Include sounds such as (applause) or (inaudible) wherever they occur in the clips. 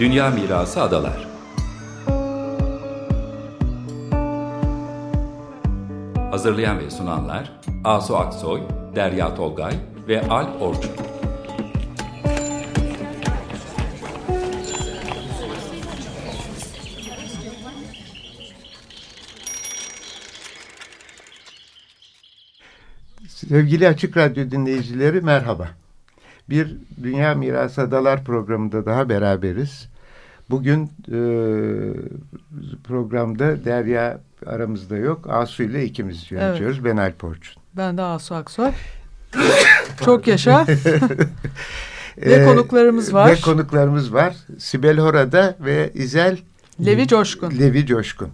Dünya Mirası Adalar Hazırlayan ve sunanlar Asu Aksoy, Derya Tolgay ve Alp Orçun. Sevgili Açık Radyo dinleyicileri merhaba. Bir Dünya Mirası Adalar programında daha beraberiz. Bugün e, programda Derya aramızda yok. Asu ile ikimiz yönetiyoruz. Evet. Ben Alp Orçun. Ben de Asu Aksoy. (laughs) Çok yaşa. (laughs) ve ee, konuklarımız var. Ve konuklarımız var. Sibel Horada ve İzel Levi Coşkun. Levi Coşkun.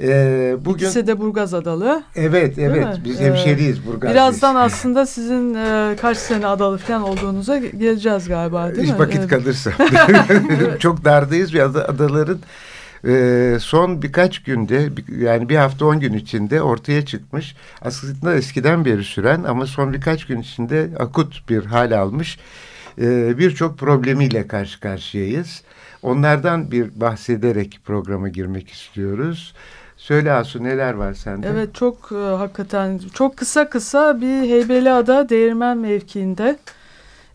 Ee, bugün İkisi de Burgaz Adalı. Evet, evet. Biz hemşeriyiz Burgaz. Birazdan aslında sizin e, kaç sene adalı falan olduğunuza geleceğiz galiba değil Hiç mi? vakit (laughs) evet. kalırsa. Çok dardayız ve adaların e, son birkaç günde yani bir hafta on gün içinde ortaya çıkmış. Aslında eskiden beri süren ama son birkaç gün içinde akut bir hal almış. E, Birçok problemiyle karşı karşıyayız. Onlardan bir bahsederek programa girmek istiyoruz. Söyle Asu neler var sende? Evet çok e, hakikaten çok kısa kısa bir Heybeliada değirmen mevkiinde.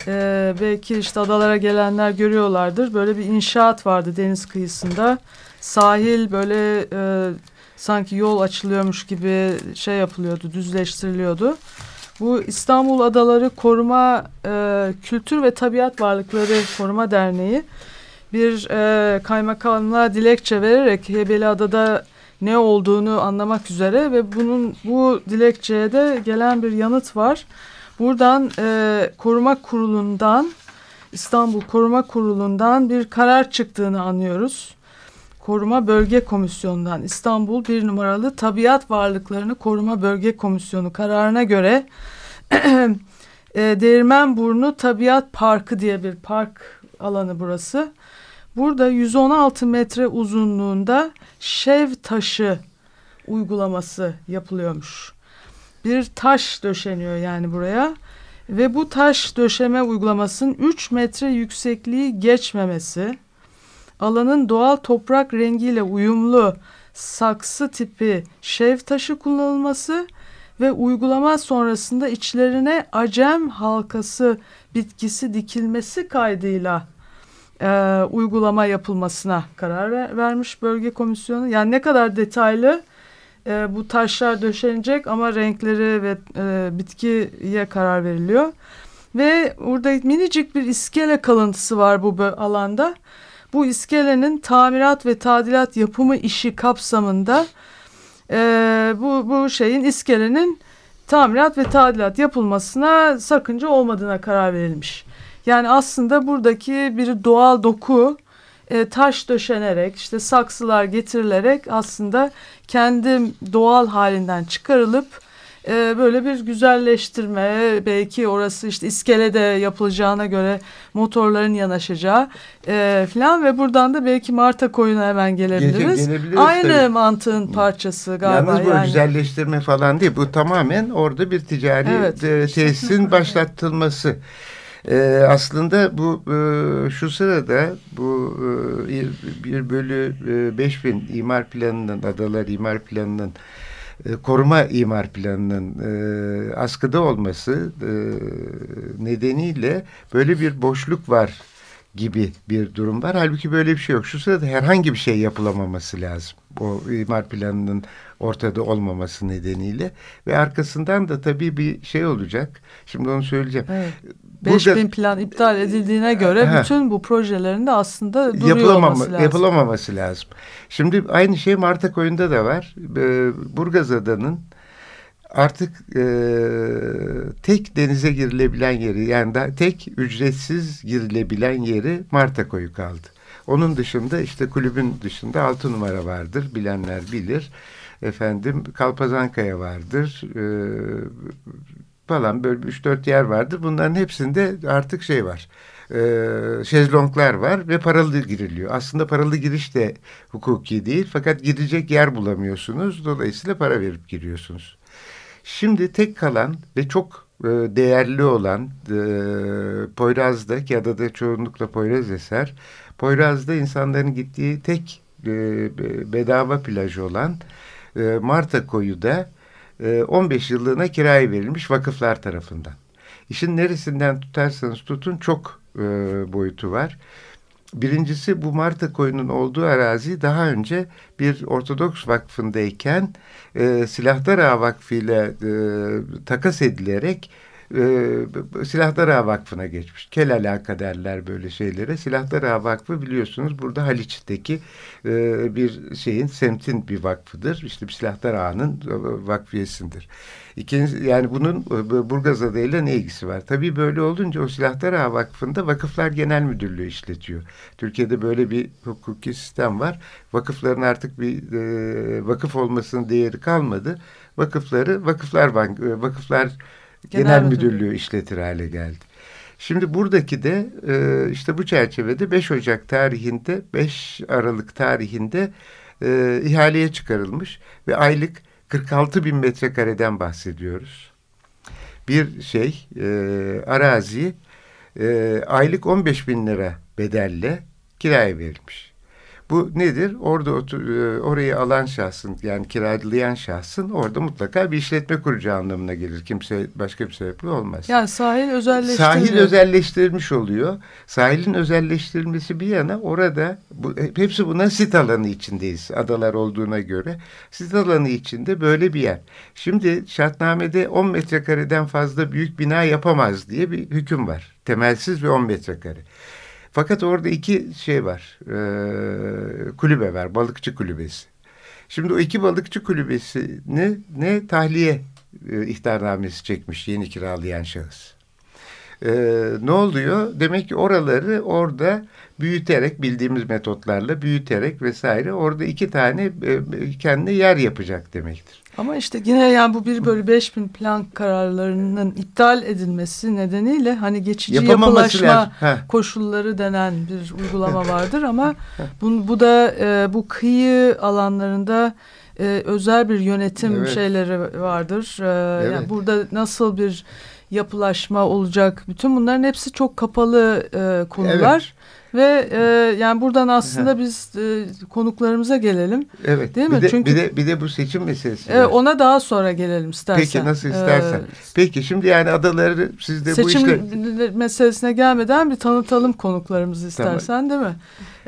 E, belki işte adalara gelenler görüyorlardır. Böyle bir inşaat vardı deniz kıyısında. Sahil böyle e, sanki yol açılıyormuş gibi şey yapılıyordu, düzleştiriliyordu. Bu İstanbul Adaları Koruma e, Kültür ve Tabiat Varlıkları Koruma Derneği bir e, kaymakamlığa dilekçe vererek Heybeliada'da ne olduğunu anlamak üzere ve bunun bu dilekçeye de gelen bir yanıt var. Buradan e, koruma kurulundan İstanbul Koruma Kurulu'ndan bir karar çıktığını anlıyoruz. Koruma Bölge Komisyonu'ndan İstanbul bir numaralı Tabiat Varlıklarını Koruma Bölge Komisyonu kararına göre (clears throat) e, Değirmenburnu Tabiat Parkı diye bir park alanı burası. Burada 116 metre uzunluğunda şev taşı uygulaması yapılıyormuş. Bir taş döşeniyor yani buraya ve bu taş döşeme uygulamasının 3 metre yüksekliği geçmemesi, alanın doğal toprak rengiyle uyumlu saksı tipi şev taşı kullanılması ve uygulama sonrasında içlerine acem halkası bitkisi dikilmesi kaydıyla e, uygulama yapılmasına karar ver, vermiş bölge komisyonu. Yani ne kadar detaylı e, bu taşlar döşenecek ama renkleri ve e, bitkiye karar veriliyor. Ve burada minicik bir iskele kalıntısı var bu alanda. Bu iskelenin tamirat ve tadilat yapımı işi kapsamında e, bu, bu şeyin iskelenin tamirat ve tadilat yapılmasına sakınca olmadığına karar verilmiş. Yani aslında buradaki bir doğal doku e, taş döşenerek işte saksılar getirilerek aslında kendi doğal halinden çıkarılıp e, böyle bir güzelleştirme belki orası işte iskelede yapılacağına göre motorların yanaşacağı e, falan ve buradan da belki Marta koyuna hemen gelebiliriz. Gelebiliriz Aynı tabii. mantığın parçası galiba. Yalnız bu yani. güzelleştirme falan değil bu tamamen orada bir ticari evet. e, tesisin (laughs) başlatılması. E, aslında bu e, şu sırada bu e, bir bölü e, 5000 imar planının adalar imar planının e, koruma imar planının e, askıda olması e, nedeniyle böyle bir boşluk var gibi bir durum var. Halbuki böyle bir şey yok. Şu sırada herhangi bir şey yapılamaması lazım. O imar planının ortada olmaması nedeniyle ve arkasından da tabii bir şey olacak. Şimdi onu söyleyeceğim. Evet. 5000 plan iptal edildiğine göre he, bütün bu projelerin de aslında duruyor yapılamama, olması lazım. Yapılamaması lazım. Şimdi aynı şey Marta Koyun'da da var. Ee, Burgaz Adanın artık e, tek denize girilebilen yeri yani da tek ücretsiz girilebilen yeri Marta Koyu kaldı. Onun dışında işte kulübün dışında altı numara vardır bilenler bilir. Efendim Kalpazankaya vardır. E, falan böyle üç dört yer vardır. Bunların hepsinde artık şey var. E, şezlonglar var ve paralı giriliyor. Aslında paralı giriş de hukuki değil fakat girecek yer bulamıyorsunuz. Dolayısıyla para verip giriyorsunuz. Şimdi tek kalan ve çok e, değerli olan e, Poyraz'da ki adada çoğunlukla Poyraz eser. Poyraz'da insanların gittiği tek e, bedava plaj olan e, Marta Koyu da e, 15 yıllığına kiraya verilmiş vakıflar tarafından. İşin neresinden tutarsanız tutun çok e, boyutu var. Birincisi bu Marta koyunun olduğu arazi daha önce bir Ortodoks vakfındayken e, Silahtar Ağa Vakfı ile e, takas edilerek e, Silahlar Ağa Vakfı'na geçmiş. Kel alaka derler böyle şeylere. Silahlar Ağa Vakfı biliyorsunuz burada Haliç'teki e, bir şeyin semtin bir vakfıdır. İşte bir Silahlar Ağa'nın e, vakfiyesindir. İkinci, yani bunun e, Burgaz adayla ne ilgisi var? Tabii böyle olunca o Silahlar Ağa Vakfı'nda Vakıflar Genel Müdürlüğü işletiyor. Türkiye'de böyle bir hukuki sistem var. Vakıfların artık bir e, vakıf olmasının değeri kalmadı. Vakıfları Vakıflar Bank, e, Vakıflar Genel, Genel Müdürlüğü işletir hale geldi. Şimdi buradaki de e, işte bu çerçevede 5 Ocak tarihinde 5 Aralık tarihinde e, ihaleye çıkarılmış ve aylık 46 bin metrekareden bahsediyoruz. Bir şey e, arazi e, aylık 15 bin lira bedelle kiraya verilmiş. Bu nedir? Orada otur, e, orayı alan şahsın yani kiralayan şahsın orada mutlaka bir işletme kuracağı anlamına gelir. Kimse başka bir sebeple olmaz. Yani sahil özelleştirilmiş. Sahil özelleştirilmiş oluyor. Sahilin özelleştirilmesi bir yana orada bu, hepsi buna sit alanı içindeyiz. Adalar olduğuna göre. Sit alanı içinde böyle bir yer. Şimdi şartnamede 10 metrekareden fazla büyük bina yapamaz diye bir hüküm var. Temelsiz ve 10 metrekare. Fakat orada iki şey var. E, kulübe var. Balıkçı kulübesi. Şimdi o iki balıkçı kulübesini ne tahliye e, ihtarnamesi çekmiş yeni kiralayan şahıs. E, ne oluyor? Demek ki oraları orada büyüterek bildiğimiz metotlarla büyüterek vesaire orada iki tane e, kendine yer yapacak demektir. Ama işte yine yani bu bir bölü beş bin plan kararlarının iptal edilmesi nedeniyle hani geçici yapılaşma koşulları denen bir uygulama vardır ama bu, bu da e, bu kıyı alanlarında e, özel bir yönetim evet. şeyleri vardır. E, evet. yani burada nasıl bir yapılaşma olacak bütün bunların hepsi çok kapalı e, konular. Evet. Ve e, yani buradan aslında biz e, konuklarımıza gelelim. Evet. Değil mi? Bir de, Çünkü bir de bir de bu seçim meselesi. E, ona daha sonra gelelim istersen. Peki nasıl istersen. Ee, Peki şimdi yani adaları siz de bu işle seçim meselesine gelmeden bir tanıtalım konuklarımızı istersen tamam. değil mi?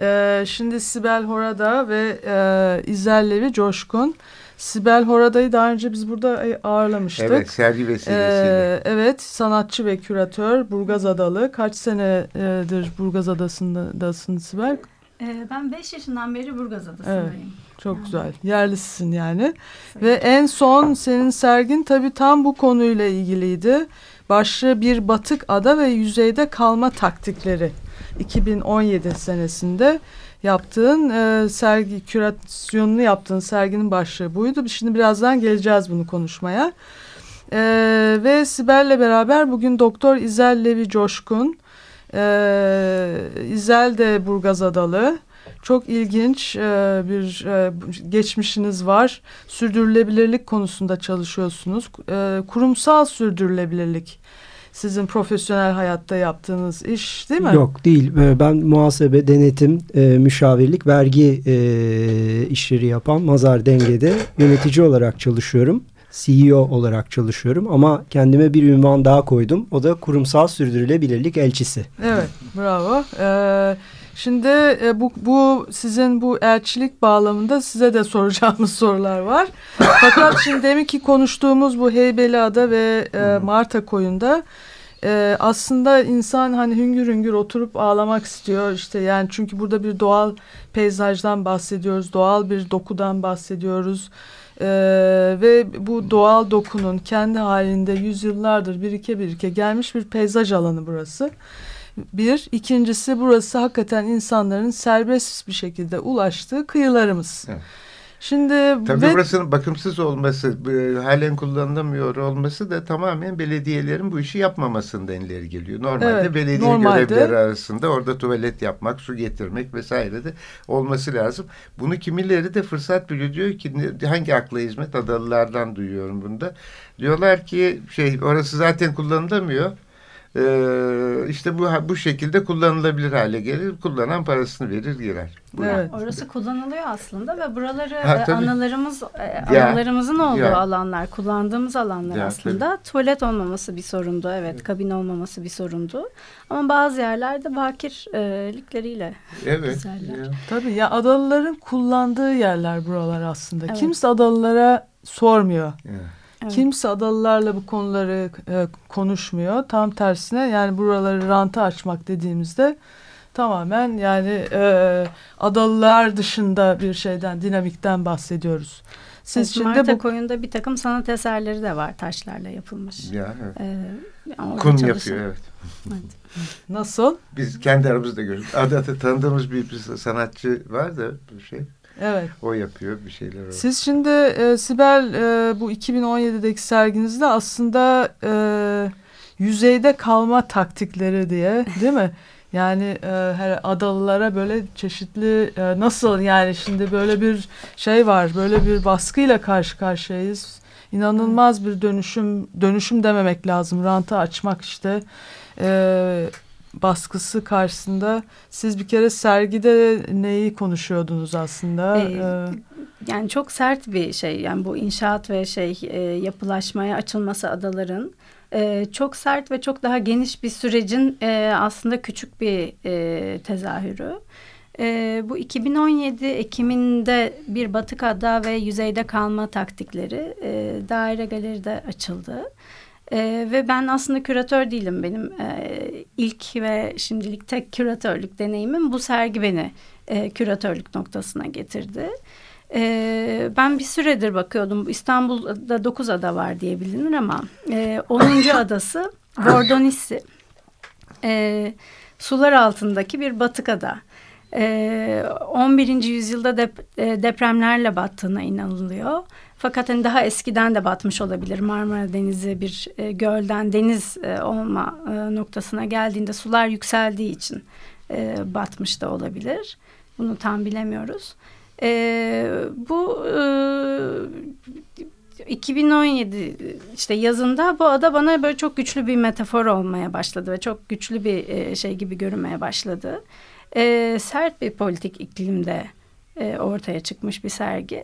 Ee, şimdi Sibel Horada ve e, İzel Levi Coşkun. Sibel Horada'yı daha önce biz burada ağırlamıştık. Evet sergi vesilesiyle. Ee, evet sanatçı ve küratör Burgaz Adalı. Kaç senedir Burgaz Adası'ndasın Sibel? Ee, ben 5 yaşından beri Burgaz Adası'ndayım. Evet, çok yani. güzel. Yerlisisin yani. Ve en son senin sergin tabii tam bu konuyla ilgiliydi. Başlığı bir batık ada ve yüzeyde kalma taktikleri. 2017 senesinde yaptığın e, sergi kürasyonunu yaptığın serginin başlığı buydu. Şimdi birazdan geleceğiz bunu konuşmaya. E, ve Sibel'le beraber bugün Doktor İzel Levi Coşkun, e, İzel de Burgaz Adalı. Çok ilginç e, bir e, geçmişiniz var. Sürdürülebilirlik konusunda çalışıyorsunuz. E, kurumsal sürdürülebilirlik sizin profesyonel hayatta yaptığınız iş değil mi? Yok değil. Ee, ben muhasebe, denetim, e, müşavirlik, vergi e, işleri yapan Mazar Denge'de yönetici olarak çalışıyorum. CEO olarak çalışıyorum ama kendime bir ünvan daha koydum. O da kurumsal sürdürülebilirlik elçisi. Evet, bravo. Ee, Şimdi e, bu, bu sizin bu elçilik bağlamında size de (laughs) soracağımız sorular var. Fakat şimdi demin ki konuştuğumuz bu Heybeliada ve e, Marta koyunda e, aslında insan hani hüngür hüngür oturup ağlamak istiyor işte yani çünkü burada bir doğal peyzajdan bahsediyoruz, doğal bir dokudan bahsediyoruz. Ee, ve bu doğal dokunun kendi halinde yüzyıllardır birike birike gelmiş bir peyzaj alanı burası. Bir. ikincisi burası hakikaten insanların serbest bir şekilde ulaştığı kıyılarımız. Evet. Şimdi Tabii ve... burasının bakımsız olması, halen kullanılamıyor olması da tamamen belediyelerin bu işi yapmamasından ileri geliyor. Normalde evet, belediye normalde... görevleri arasında orada tuvalet yapmak, su getirmek vesaire de olması lazım. Bunu kimileri de fırsat biliyor diyor ki hangi akla hizmet adalılardan duyuyorum bunda. Diyorlar ki şey orası zaten kullanılamıyor e, işte bu bu şekilde kullanılabilir hale gelir. Kullanan parasını verir girer. Evet. Orası kullanılıyor aslında ve buraları ha, analarımız e, analarımızın olduğu ya. alanlar, kullandığımız alanlar ya, aslında. Tabii. Tuvalet olmaması bir sorundu. Evet, evet, kabin olmaması bir sorundu. Ama bazı yerlerde bakirlikleriyle evet. güzeller. Ya. Tabii ya adalıların kullandığı yerler buralar aslında. Evet. Kimse adalılara sormuyor. Evet. Evet. Kimse adalılarla bu konuları e, konuşmuyor. Tam tersine yani buraları ranta açmak dediğimizde tamamen yani e, adalılar dışında bir şeyden, dinamikten bahsediyoruz. Siz şimdi Marta bu koyunda bir takım sanat eserleri de var taşlarla yapılmış. Ya, evet. Ee, Kum yapıyor evet. (laughs) Nasıl? Biz kendi aramızda görüyoruz. Adı tanıdığımız bir, bir sanatçı var da bir şey. Evet. O yapıyor bir şeyler. O. Siz şimdi e, Sibel e, bu 2017'deki serginizde aslında e, yüzeyde kalma taktikleri diye değil mi? (laughs) Yani e, her adalılara böyle çeşitli e, nasıl yani şimdi böyle bir şey var böyle bir baskıyla karşı karşıyayız. İnanılmaz bir dönüşüm dönüşüm dememek lazım. Rantı açmak işte. E, baskısı karşısında siz bir kere sergide neyi konuşuyordunuz aslında? Ee, yani çok sert bir şey yani bu inşaat ve şey e, yapılaşmaya açılması adaların e, çok sert ve çok daha geniş bir sürecin e, aslında küçük bir e, tezahürü. E, bu 2017 Ekim'inde bir batık ada ve yüzeyde kalma taktikleri e, daire galeride açıldı. E, ve ben aslında küratör değilim. Benim e, ilk ve şimdilik tek küratörlük deneyimim bu sergi beni e, küratörlük noktasına getirdi. E, ben bir süredir bakıyordum. İstanbul'da dokuz ada var diye bilinir ama e, 10. (coughs) adası Bordonissi. E, sular altındaki bir batık ada. E, 11. yüzyılda dep e, depremlerle battığına inanılıyor. Fakat hani daha eskiden de batmış olabilir. Marmara Denizi bir e, gölden deniz e, olma e, noktasına geldiğinde sular yükseldiği için e, batmış da olabilir. Bunu tam bilemiyoruz. E, bu e, 2017 işte yazında bu ada bana böyle çok güçlü bir metafor olmaya başladı ve çok güçlü bir e, şey gibi görünmeye başladı. E, sert bir politik iklimde e, ortaya çıkmış bir sergi.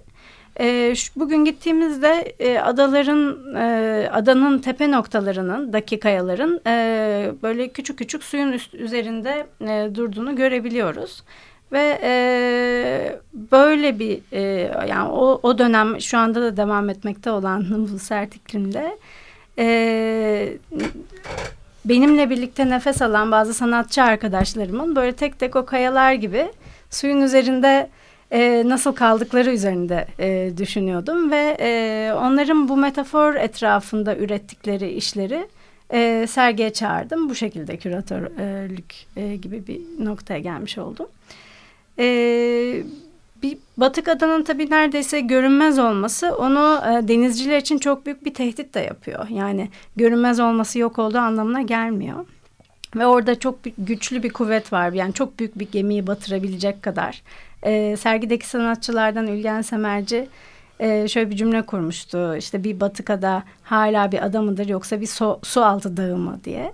E, şu, bugün gittiğimizde e, adaların, e, adanın tepe noktalarının, dakikayaların e, böyle küçük küçük suyun üst, üzerinde e, durduğunu görebiliyoruz. Ve e, böyle bir e, yani o, o dönem şu anda da devam etmekte olan (laughs) bu sert iklimde e, benimle birlikte nefes alan bazı sanatçı arkadaşlarımın böyle tek tek o kayalar gibi suyun üzerinde e, nasıl kaldıkları üzerinde e, düşünüyordum ve e, onların bu metafor etrafında ürettikleri işleri e, sergiye çağırdım. Bu şekilde küratörlük e, gibi bir noktaya gelmiş oldum. E, bir Batık Adanın tabii neredeyse görünmez olması onu e, denizciler için çok büyük bir tehdit de yapıyor. Yani görünmez olması yok olduğu anlamına gelmiyor. Ve orada çok güçlü bir kuvvet var. Yani çok büyük bir gemiyi batırabilecek kadar e, sergideki sanatçılardan Ülgen Semerci e, şöyle bir cümle kurmuştu. İşte bir batıkada hala bir ada mıdır yoksa bir su, su altı dağı mı diye.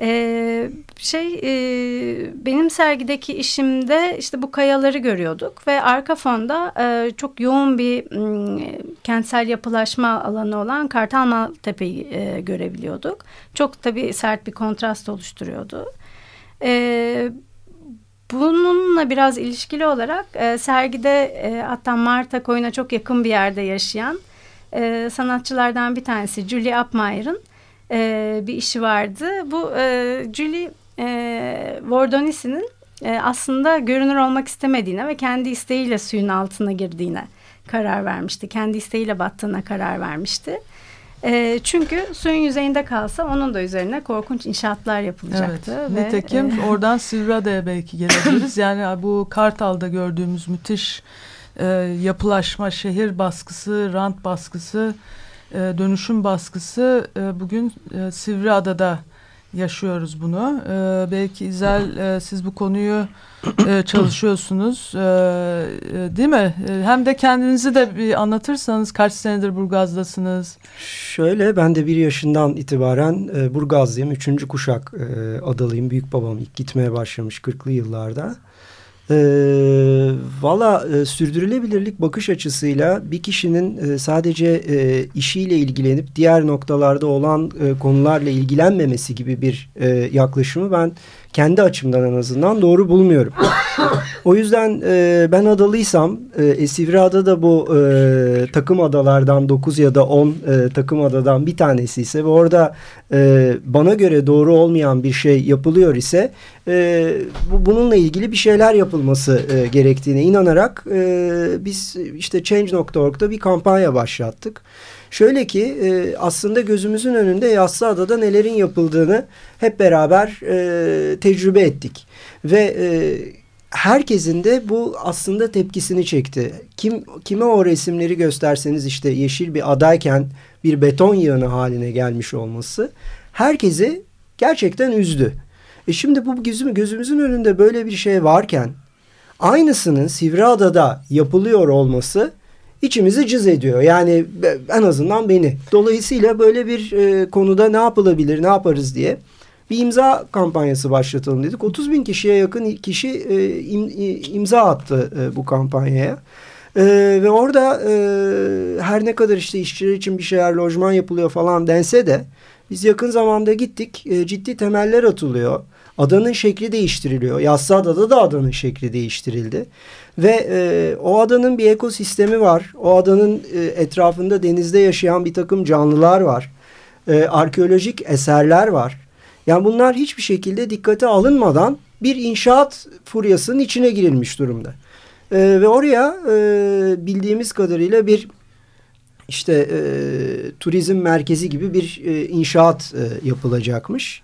Ee, şey e, benim sergideki işimde işte bu kayaları görüyorduk ve arka fonda e, çok yoğun bir e, kentsel yapılaşma alanı olan Kartal Tepe'yi e, görebiliyorduk. Çok tabii sert bir kontrast oluşturuyordu. E, Bununla biraz ilişkili olarak e, sergide e, hatta Marta koyuna çok yakın bir yerde yaşayan e, sanatçılardan bir tanesi Julie Apmayer'ın e, bir işi vardı. Bu e, Julie e, Vordonisi'nin e, aslında görünür olmak istemediğine ve kendi isteğiyle suyun altına girdiğine karar vermişti. Kendi isteğiyle battığına karar vermişti. E, çünkü suyun yüzeyinde kalsa onun da üzerine korkunç inşaatlar yapılacaktı. Evet, ve, nitekim e, (laughs) oradan Sivriada'ya belki gelebiliriz. yani bu Kartal'da gördüğümüz müthiş e, yapılaşma, şehir baskısı, rant baskısı, e, dönüşüm baskısı e, bugün e, Sivriada'da yaşıyoruz bunu. E, belki İzel e, siz bu konuyu e, (clears throat) çalışıyorsunuz e, e, değil mi? E, hem de kendinizi de bir anlatırsanız kaç senedir Burgaz'dasınız? Şöyle ben de bir yaşından itibaren e, Burgazlıyım. Üçüncü kuşak e, adalıyım. Büyük babam ilk gitmeye başlamış 40'lı yıllarda. E, Valla e, sürdürülebilirlik bakış açısıyla bir kişinin e, sadece e, işiyle ilgilenip diğer noktalarda olan e, konularla ilgilenmemesi gibi bir e, yaklaşımı ben kendi açımdan en azından doğru bulmuyorum. o yüzden e, ben adalıysam e, Sivriada da bu e, takım adalardan 9 ya da 10 e, takım adadan bir tanesi ise ve orada e, bana göre doğru olmayan bir şey yapılıyor ise e, bu, bununla ilgili bir şeyler yapılması e, gerektiğine inanarak e, biz işte Change.org'da bir kampanya başlattık. Şöyle ki e, aslında gözümüzün önünde Yassıada'da nelerin yapıldığını hep beraber e, tecrübe ettik. Ve e, herkesin de bu aslında tepkisini çekti. Kim kime o resimleri gösterseniz işte yeşil bir adayken bir beton yığını haline gelmiş olması herkesi gerçekten üzdü. E şimdi bu gözüm, gözümüzün önünde böyle bir şey varken aynısının Sivriada'da yapılıyor olması içimizi cız ediyor. Yani en azından beni. Dolayısıyla böyle bir e, konuda ne yapılabilir, ne yaparız diye bir imza kampanyası başlatalım dedik. 30 bin kişiye yakın kişi e, im, imza attı e, bu kampanyaya. E, ve orada e, her ne kadar işte işçiler için bir şeyler lojman yapılıyor falan dense de biz yakın zamanda gittik e, ciddi temeller atılıyor. Adanın şekli değiştiriliyor. Yassıada'da da adanın şekli değiştirildi. Ve e, o adanın bir ekosistemi var. O adanın e, etrafında denizde yaşayan bir takım canlılar var. E, arkeolojik eserler var. Yani bunlar hiçbir şekilde dikkate alınmadan bir inşaat furyasının içine girilmiş durumda. E, ve oraya e, bildiğimiz kadarıyla bir işte e, turizm merkezi gibi bir e, inşaat e, yapılacakmış.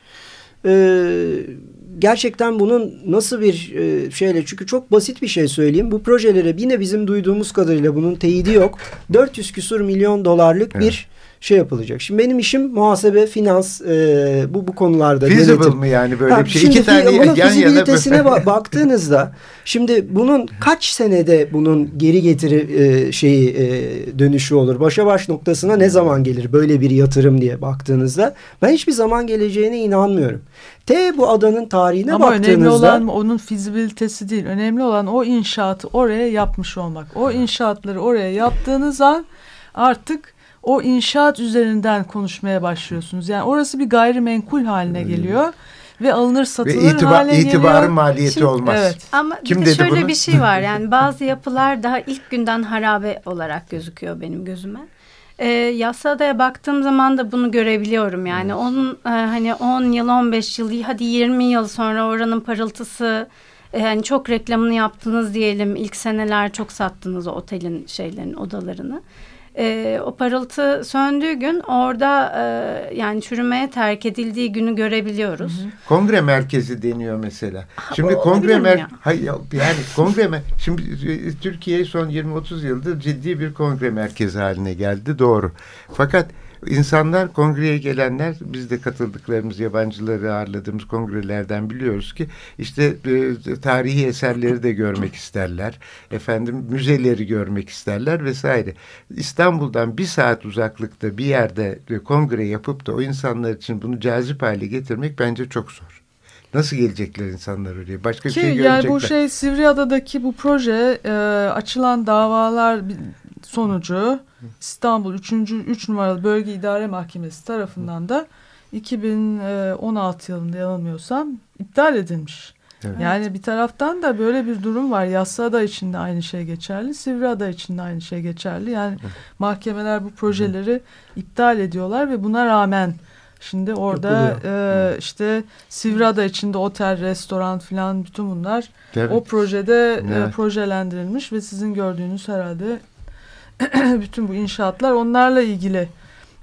Gerçekten bunun nasıl bir e, şeyle çünkü çok basit bir şey söyleyeyim. Bu projelere yine bizim duyduğumuz kadarıyla bunun teyidi yok. 400 küsur milyon dolarlık evet. bir şey yapılacak. Şimdi benim işim muhasebe, finans e, bu bu konularda. Feasible mı yani böyle ha, bir şey? Şimdi İki tane bunun yan fizibilitesine yana baktığınızda şimdi bunun kaç senede bunun geri getiri e, şeyi e, dönüşü olur? Başa baş noktasına ne zaman gelir böyle bir yatırım diye baktığınızda ben hiçbir zaman geleceğine inanmıyorum. T bu adanın tarihine Ama baktığınızda... önemli olan onun fizibilitesi değil. Önemli olan o inşaatı oraya yapmış olmak. O inşaatları oraya yaptığınız an artık o inşaat üzerinden konuşmaya başlıyorsunuz. Yani orası bir gayrimenkul haline geliyor ve alınır satılır ve itibar, hale geliyor. İtibarın maliyeti Şimdi, olmaz. Evet. Ama Kim bir de şöyle bunu? bir şey var (laughs) yani bazı yapılar daha ilk günden harabe olarak gözüküyor benim gözüme. E, Yassıada'ya baktığım zaman da bunu görebiliyorum yani evet. onun e, hani 10 yıl 15 yıl hadi 20 yıl sonra oranın parıltısı e, yani çok reklamını yaptınız diyelim ilk seneler çok sattınız o otelin şeylerin odalarını e, o parıltı söndüğü gün orada e, yani çürümeye terk edildiği günü görebiliyoruz. Hı hı. Kongre merkezi deniyor mesela. Şimdi o, kongre mer hayır yani kongre şimdi e, Türkiye son 20-30 yıldır ciddi bir kongre merkezi haline geldi doğru. Fakat İnsanlar kongreye gelenler biz de katıldıklarımız yabancıları ağırladığımız kongrelerden biliyoruz ki işte e, tarihi eserleri de görmek isterler. Efendim müzeleri görmek isterler vesaire. İstanbul'dan bir saat uzaklıkta bir yerde e, kongre yapıp da o insanlar için bunu cazip hale getirmek bence çok zor. Nasıl gelecekler insanlar oraya? Başka Ki, bir şey görecekler. Yani bu şey Sivriada'daki bu proje e, açılan davalar sonucu İstanbul 3. 3 numaralı Bölge İdare Mahkemesi tarafından da 2016 yılında yanılmıyorsam iptal edilmiş. Evet. Yani bir taraftan da böyle bir durum var. Yassıada için de aynı şey geçerli. Sivriada için de aynı şey geçerli. Yani evet. mahkemeler bu projeleri evet. iptal ediyorlar ve buna rağmen şimdi orada e, işte Sivriada içinde otel, restoran falan bütün bunlar evet. o projede evet. e, projelendirilmiş ve sizin gördüğünüz herhalde (clears throat) bütün bu inşaatlar onlarla ilgili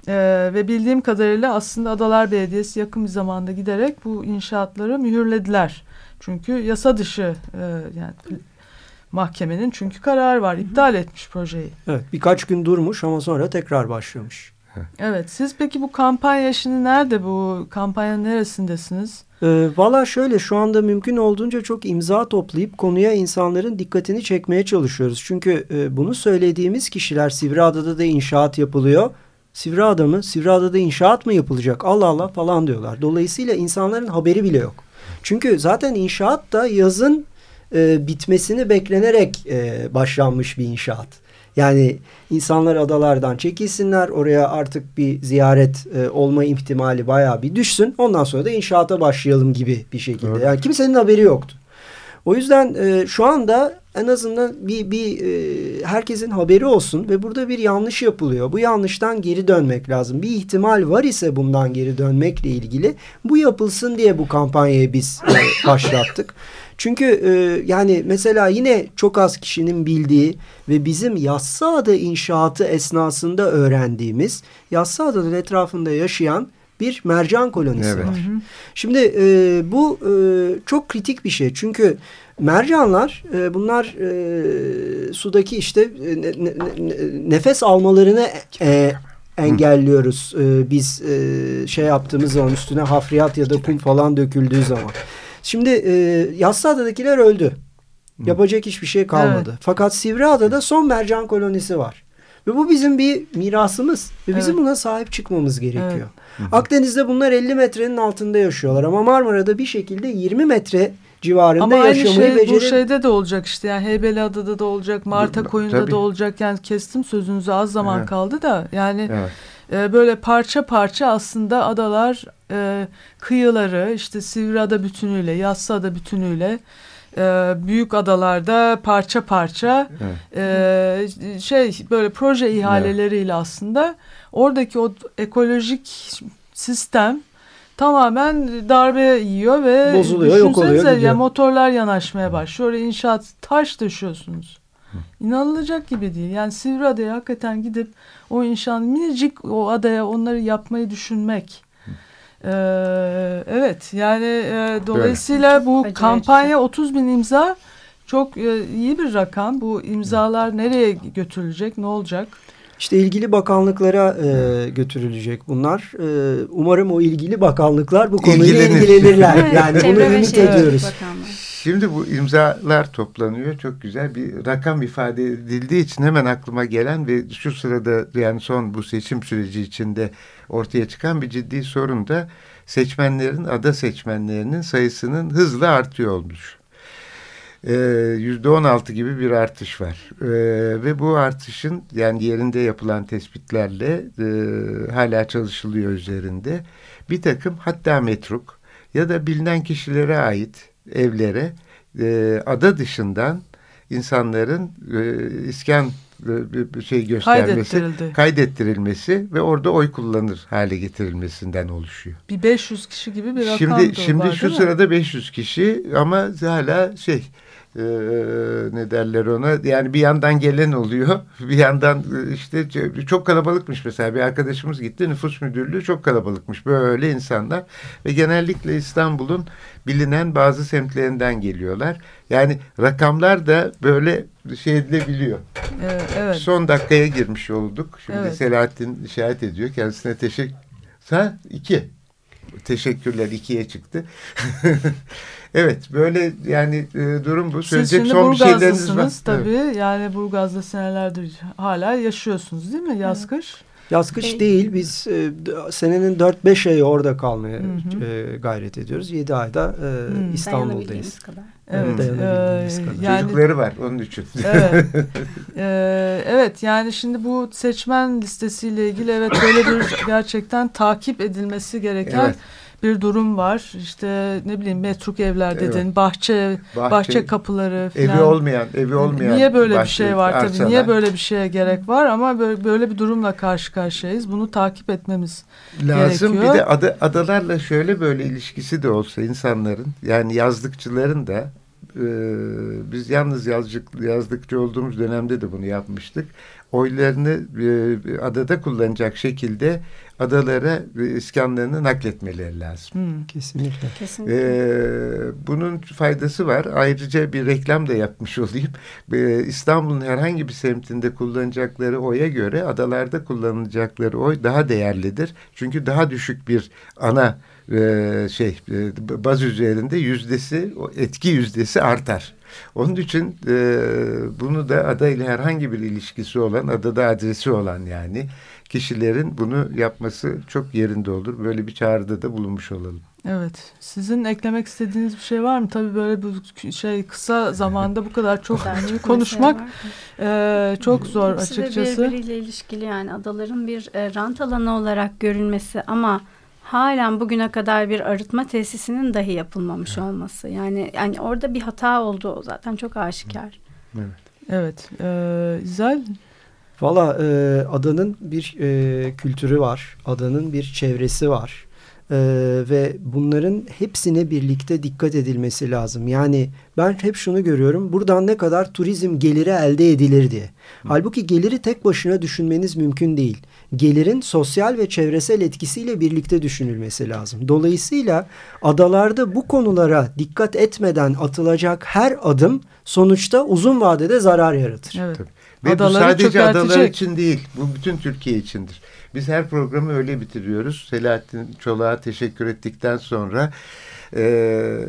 ee, ve bildiğim kadarıyla aslında Adalar Belediyesi yakın bir zamanda giderek bu inşaatları mühürlediler. Çünkü yasa dışı e, yani Mahkemenin çünkü kararı var. iptal etmiş projeyi. Evet birkaç gün durmuş ama sonra tekrar başlamış. Evet siz peki bu kampanya şimdi nerede bu kampanyanın neresindesiniz? E, Valla şöyle şu anda mümkün olduğunca çok imza toplayıp konuya insanların dikkatini çekmeye çalışıyoruz. Çünkü e, bunu söylediğimiz kişiler Sivriada'da da inşaat yapılıyor. Sivriada mı? Sivriada'da inşaat mı yapılacak? Allah Allah falan diyorlar. Dolayısıyla insanların haberi bile yok. Çünkü zaten inşaat da yazın e, bitmesini beklenerek e, başlanmış bir inşaat. Yani insanlar adalardan çekilsinler oraya artık bir ziyaret e, olma ihtimali bayağı bir düşsün. Ondan sonra da inşaata başlayalım gibi bir şekilde. Evet. Yani kimsenin haberi yoktu. O yüzden e, şu anda en azından bir, bir e, herkesin haberi olsun ve burada bir yanlış yapılıyor. Bu yanlıştan geri dönmek lazım. Bir ihtimal var ise bundan geri dönmekle ilgili bu yapılsın diye bu kampanyayı biz e, başlattık. (laughs) Çünkü e, yani mesela yine çok az kişinin bildiği ve bizim Yassıada inşaatı esnasında öğrendiğimiz Yassıada'nın etrafında yaşayan bir mercan kolonisi evet. var. Şimdi e, bu e, çok kritik bir şey. Çünkü mercanlar e, bunlar e, sudaki işte e, ne, ne, nefes almalarını e, engelliyoruz. E, biz e, şey yaptığımız zaman üstüne hafriyat ya da kum falan döküldüğü zaman. Şimdi e, Yassıada'dakiler öldü. Yapacak hiçbir şey kalmadı. Evet. Fakat Sivriada'da son mercan kolonisi var. Ve bu bizim bir mirasımız. Ve bizim evet. buna sahip çıkmamız gerekiyor. Evet. Akdeniz'de bunlar 50 metrenin altında yaşıyorlar. Ama Marmara'da bir şekilde 20 metre civarında Ama yaşamayı şey, becerir. Bu şeyde de olacak işte yani Heybeliada'da da olacak, Marta Koyun'da Tabii. da olacak. Yani kestim sözünüzü az zaman evet. kaldı da yani evet. e, böyle parça parça aslında adalar e, kıyıları işte Sivriada bütünüyle, Yassıada bütünüyle e, büyük adalarda parça parça evet. e, şey böyle proje ihaleleriyle evet. aslında oradaki o ekolojik sistem tamamen darbe yiyor ve bozuluyor, yok oluyor, gidiyor. Ya motorlar yanaşmaya başlıyor. inşaat taş taşıyorsunuz. İnanılacak gibi değil. Yani Sivriada'ya hakikaten gidip o inşaat minicik o adaya onları yapmayı düşünmek ee, evet yani e, dolayısıyla Böyle. bu Acayip kampanya şey. 30 bin imza çok e, iyi bir rakam. Bu imzalar nereye götürülecek, ne olacak? İşte ilgili bakanlıklara e, götürülecek bunlar. E, umarım o ilgili bakanlıklar bu konuyla ilgilenirler. (laughs) yani bunu ümit ediyoruz. Şimdi bu imzalar toplanıyor. Çok güzel bir rakam ifade edildiği için hemen aklıma gelen ve şu sırada yani son bu seçim süreci içinde ortaya çıkan bir ciddi sorun da seçmenlerin, ada seçmenlerinin sayısının hızla artıyor olmuş. Ee, yüzde on altı gibi bir artış var. Ee, ve bu artışın yani yerinde yapılan tespitlerle e, hala çalışılıyor üzerinde. Bir takım hatta metruk ya da bilinen kişilere ait evlere e, ada dışından insanların e, iskan e, bir şey göstermesi, kaydettirilmesi ve orada oy kullanır hale getirilmesinden oluşuyor. Bir 500 kişi gibi bir rakam Şimdi şimdi var, şu sırada 500 kişi ama hala şey e, ne derler ona yani bir yandan gelen oluyor (laughs) bir yandan e, işte çok kalabalıkmış mesela bir arkadaşımız gitti nüfus müdürlüğü çok kalabalıkmış böyle insanlar ve genellikle İstanbul'un bilinen bazı semtlerinden geliyorlar yani rakamlar da böyle şey edilebiliyor. Evet, evet. Son dakikaya girmiş olduk. Şimdi evet. Selahattin işaret ediyor. Kendisine teşekkür... Ha? iki. Teşekkürler ikiye çıktı. (laughs) evet böyle yani e, durum bu. Söyleyecek son bir şeyleriniz var. tabii. Evet. Yani Burgaz'da senelerdir hala yaşıyorsunuz değil mi? Yaz kış. Yaz kış değil. Biz e, senenin 4-5 ayı orada kalmaya E, gayret ediyoruz. 7 ayda e, İstanbul'dayız. Kadar. Evet. E, yani, Çocukları var onun için. (laughs) Evet. e, evet yani şimdi bu seçmen listesiyle ilgili evet böyle bir (coughs) gerçekten takip edilmesi gereken evet bir durum var. İşte ne bileyim metruk evler dedin, evet. bahçe, bahçe bahçe kapıları falan. Evi olmayan, evi olmayan. Niye böyle bir şey var arsalar. tabii? Niye böyle bir şeye gerek var? Ama böyle, böyle bir durumla karşı karşıyayız. Bunu takip etmemiz Lazım. gerekiyor. Bir de ada, adalarla şöyle böyle ilişkisi de olsa insanların yani yazdıkçıların da e, biz yalnız yazdık, yazdıkçı olduğumuz dönemde de bunu yapmıştık. Oylarını e, adada kullanacak şekilde adalara iskanlarını nakletmeleri lazım. Hmm, kesinlikle. kesinlikle. Ee, bunun faydası var. Ayrıca bir reklam da yapmış (laughs) olayım. Ee, İstanbul'un herhangi bir semtinde kullanacakları oya göre adalarda kullanılacakları oy daha değerlidir. Çünkü daha düşük bir ana e, şey e, baz üzerinde yüzdesi etki yüzdesi artar. Onun için e, bunu da ada ile herhangi bir ilişkisi olan adada adresi olan yani kişilerin bunu yapması çok yerinde olur. Böyle bir çağrıda da bulunmuş olalım. Evet. Sizin eklemek istediğiniz bir şey var mı? Tabii böyle bu şey kısa zamanda bu kadar çok konuşmak e, çok zor Hepsi açıkçası. de birbiriyle ilişkili yani adaların bir e, rant alanı olarak görülmesi ama halen bugüne kadar bir arıtma tesisinin dahi yapılmamış olması. Yani yani orada bir hata oldu zaten çok aşikar. Evet. Evet. Ee, İzel? Valla e, adanın bir e, kültürü var. Adanın bir çevresi var. Ee, ve bunların hepsine birlikte dikkat edilmesi lazım. Yani ben hep şunu görüyorum. Buradan ne kadar turizm geliri elde edilir diye. Halbuki geliri tek başına düşünmeniz mümkün değil. Gelirin sosyal ve çevresel etkisiyle birlikte düşünülmesi lazım. Dolayısıyla adalarda bu konulara dikkat etmeden atılacak her adım sonuçta uzun vadede zarar yaratır. Evet. Tabii. Ve Adaları bu sadece adalar için değil. Bu bütün Türkiye içindir. Biz her programı öyle bitiriyoruz. Selahattin Çolak'a teşekkür ettikten sonra e,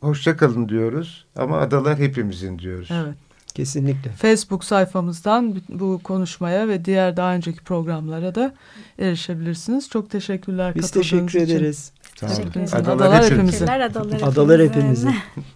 hoşça kalın diyoruz. Ama adalar hepimizin diyoruz. Evet. Kesinlikle. Facebook sayfamızdan bu konuşmaya ve diğer daha önceki programlara da erişebilirsiniz. Çok teşekkürler Biz teşekkür için. ederiz. Sağ olun. Adalar, adalar hepimizin. Adalar, adalar hepimizin. (laughs)